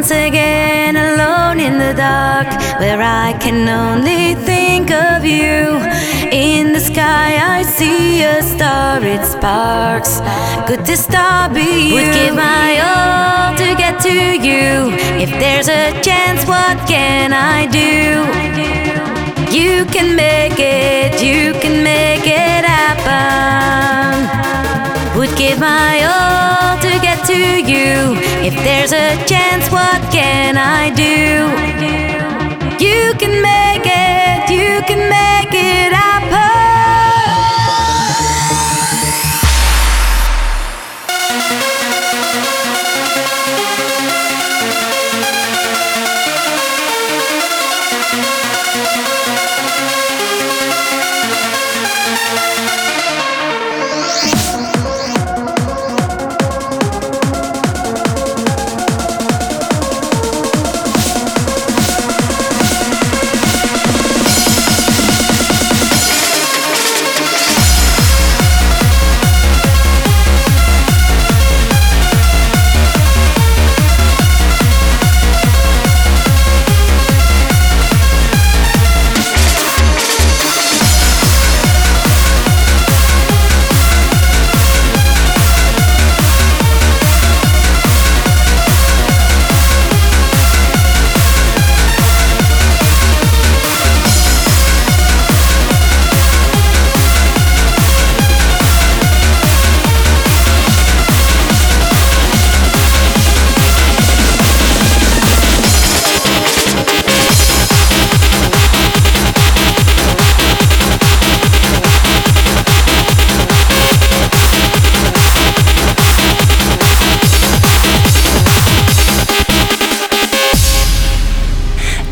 Once again, alone in the dark, where I can only think of you. In the sky, I see a star, it sparks. Could this star be you? Would give my all to get to you. If there's a chance, what can I do? You can make it, you can make it happen. Would give my all to get to you. If there's a chance, what can I do? You can make